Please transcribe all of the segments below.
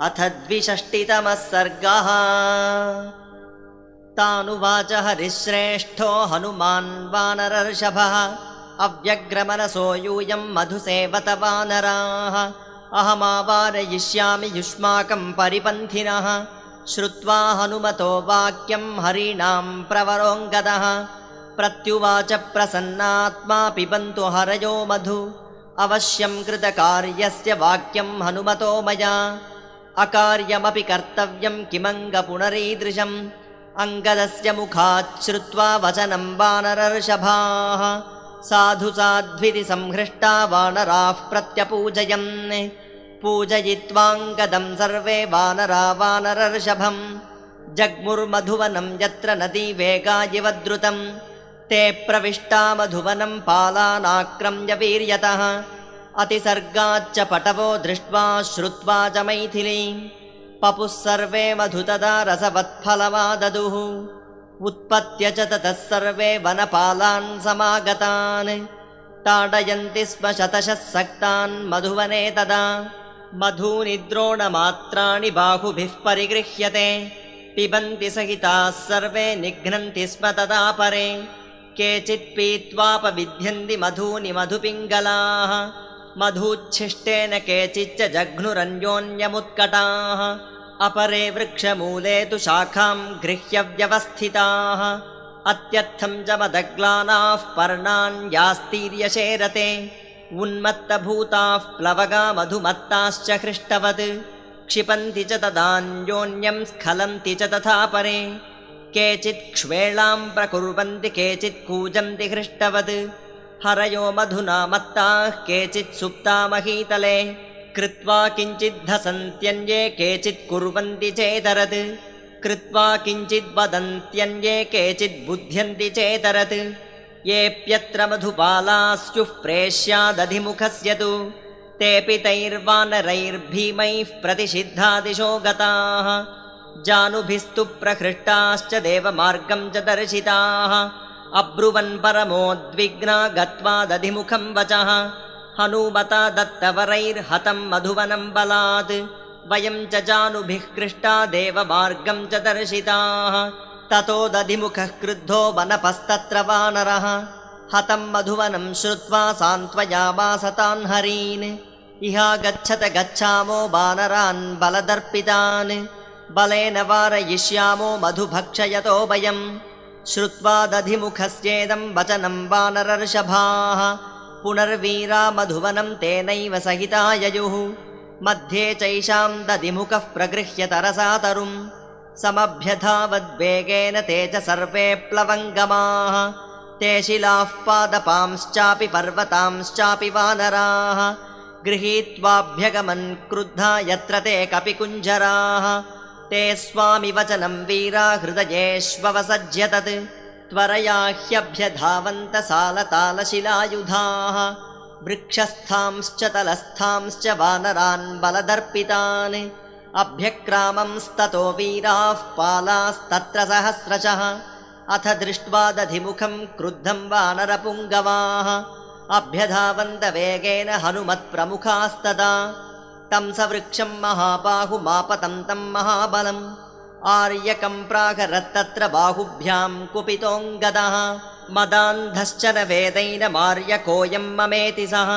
अथ द्विषष्टितमः सर्गः। तानुवाच हरिश्रेष्ठो हनुमान् वानरर्षभः अव्यग्रमनसो यूयं मधुसेवत वानराः अहमावारयिष्यामि युष्माकं परिपन्थिनः। श्रुत्वा हनुमतो वाक्यं हरीणां प्रवरोऽङ्गदः प्रत्युवाच प्रसन्नात्मा पिबन्तु हरयो मधु। अवश्यं कृतकार्यस्य वाक्यं हनुमतो मया अकार्यमपि कर्तव्यं किमङ्गपुनरीदृशम्। अङ्गदस्य मुखात् श्रुत्वा वचनं वानरर्षभाः। साधु साध्विति संहृष्टा वानराः प्रत्यपूजयन्। पूजयित्वाङ्गदं सर्वे वानरा वानरर्षभम्। जग्मुर्मधुवनं यत्र नदी वेगा इव द्रुतम् ते प्रविष्टा मधुवनं पालानाक्रम्य वीर्यतः अतिसर्गाच्च पटवो दृष्ट्वा श्रुत्वा च मैथिलीं। पपुः सर्वे मधु तदा रसवत्फलमाददुः उत्पत्य च ततः सर्वे वनपालान् समागतान्। ताडयन्ति स्म शतशः सक्तान् मधुवने तदा। मधूनि द्रोणमात्राणि बाहुभिः परिगृह्यते। पिबन्ति सहिताः सर्वे निघ्नन्ति स्म तदा परे केचित् पीत्वापविध्यन्ति मधूनि मधुपिङ्गलाः मधुच्छिष्टेन केचिच्च जघ्नुरन्योन्यमुत्कटाः अपरे वृक्षमूले तु शाखां गृह्य व्यवस्थिताः अत्यर्थं मदग्लानाः पर्णान्यास्तीर्यशेरते उन्मत्तभूताः प्लवगा मधुमत्ताश्च हृष्टवत्। क्षिपन्ति च तदान्योन्यं स्खलन्ति च तथा परे। केचित् क्ष्वेलां प्रकुर्वन्ति केचित् कूजन्ति हृष्टवत् हरयो मधुना मत्ताः केचित् सुप्ता महीतले। कृत्वा किञ्चिद्धसन्त्यन्ये केचित् कुर्वन्ति चेतरत्। कृत्वा किञ्चिद् वदन्त्यन्ये केचित् बुध्यन्ति चेतरत्। येऽप्यत्र मधुपालास्युः प्रेष्यादधिमुखस्य तु। तेऽपि तैर्वानरैर्भीमैः प्रतिषिद्धादिशो गताः। जानुभिस्तु प्रहृष्टाश्च देवमार्गं च दर्शिताः अब्रुवन् परमोद्विग्ना गत्वा दधिमुखं वचः। हनूमता दत्तवरैर्हतं मधुवनं बलात्। वयं च जानुभिः कृष्टा देवमार्गं च दर्शिताः। ततो दधिमुखः क्रुद्धो वनपस्तत्र वानरः। हतं मधुवनं श्रुत्वा सान्त्वयामास तान् हरीन्। इहागच्छत गच्छामो वानरान् बलदर्पितान्। बलेन वारयिष्यामो मधुभक्षयतो वयम् श्रुत्वा दधिमुखस्येदं वचनं वानरर्षभाः। पुनर्वीरा मधुवनं तेनैव सहिता ययुः मध्ये चैषां दधिमुखः प्रगृह्य तरसा तरुम्। समभ्यधावद्वेगेन ते च सर्वे प्लवङ्गमाः। ते शिलाः पादपांश्चापि पर्वतांश्चापि वानराः। गृहीत्वाभ्यगमन् क्रुद्धा यत्र ते कपिकुञ्जराः ते स्वामि वचनं वीरा हृदयेष्वसज्य तत् त्वरया ह्यभ्यधावन्त सालतालशिलायुधाः। वृक्षस्थांश्च तलस्थांश्च वानरान् बलदर्पितान्। अभ्यक्रामंस्ततो वीराः पालास्तत्र सहस्रशः। अथ दृष्ट्वा दधिमुखं क्रुद्धं वानरपुङ्गवाः। अभ्यधावन्त वेगेन हनुमत्प्रमुखास्तदा तं सवृक्षं महाबाहुमापतं तं महाबलम्। आर्यकं प्रागरत्तत्र बाहुभ्यां कुपितोऽङ्गदः मदान्धश्च न वेदैनमार्यकोऽयं ममेति सः।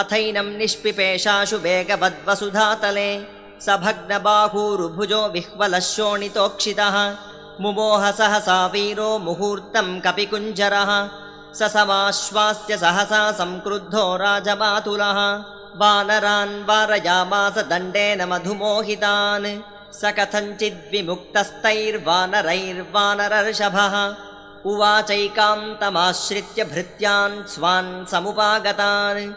अथैनं निष्पिपेशाशु वेगवद्वसुधातले। स भग्नबाहूरुभुजो विह्वलः शोणितोक्षितः मुमोह सहसा वीरो मुहूर्तं कपिकुञ्जरः। स समाश्वास्य सहसा संक्रुद्धो राजमातुलः वानरान् वारयामास दण्डेन मधुमोहितान्। स कथञ्चिद्विमुक्तस्तैर्वानरैर्वानरर्षभः। उवाचैकान्तमाश्रित्य भृत्यान् स्वान् समुपागतान्।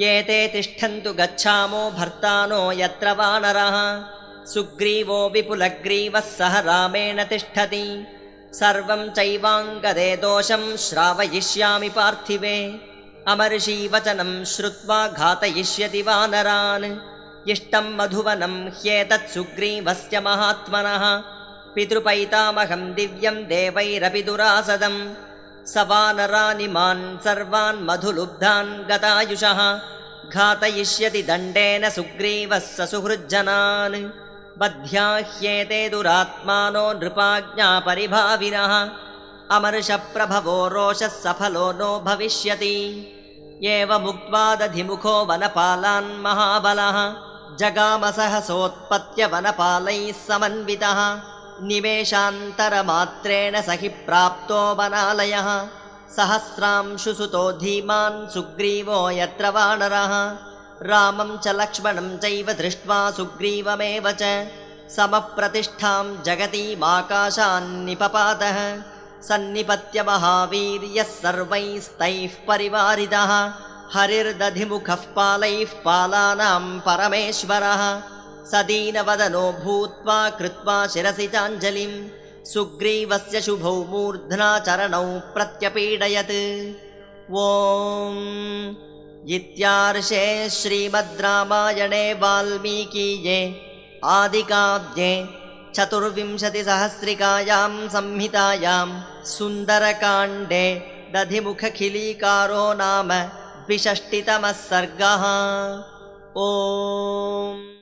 ये ते तिष्ठन्तु गच्छामो भर्तानो यत्र वानरः। सुग्रीवो विपुलग्रीवः सह रामेण तिष्ठति। सर्वं चैवाङ्गदे दोषं श्रावयिष्यामि पार्थिवे अमर्षीवचनं श्रुत्वा घातयिष्यति वानरान्। इष्टं मधुवनं ह्येतत् सुग्रीवस्य महात्मनः। पितृपैतामहं दिव्यं देवैरपि दुरासदम् स वानरानि मान् सर्वान् मधुलुब्धान् गतायुषः। घातयिष्यति दण्डेन सुग्रीवः स सुहृज्जनान् बध्याह्येते दुरात्मानो नृपाज्ञापरिभाविनः अमर्षप्रभवो रोषः सफलो नो भविष्यति। एवमुक्त्वा दधिमुखो वनपालान् महाबलः जगामसहसोत्पत्य वनपालैः समन्वितः। निमेषान्तरमात्रेण स हि प्राप्तो वनालयः। सहस्रांशुसुतो धीमान् सुग्रीवो यत्र वानरः। रामं च लक्ष्मणं चैव दृष्ट्वा सुग्रीवमेव च। समप्रतिष्ठां जगतीमाकाशान्निपपातः सन्निपत्य महावीर्यः सर्वैस्तैः परिवारितः हरिर्दधिमुखः पालैः पालानां परमेश्वरः। स दीनवदनो भूत्वा कृत्वा शिरसि चाञ्जलिं सुग्रीवस्य शुभौ मूर्ध्ना चरणौ प्रत्यपीडयत्। ॐ इत्यार्षे श्रीमद् रामायणे वाल्मीकीये आदिकाव्ये चतुर्विंशतिसहस्रिकायां संहितायां सुन्दरकाण्डे दधिमुखखिलीकारो नाम द्विषष्टितमः सर्गः। ॐ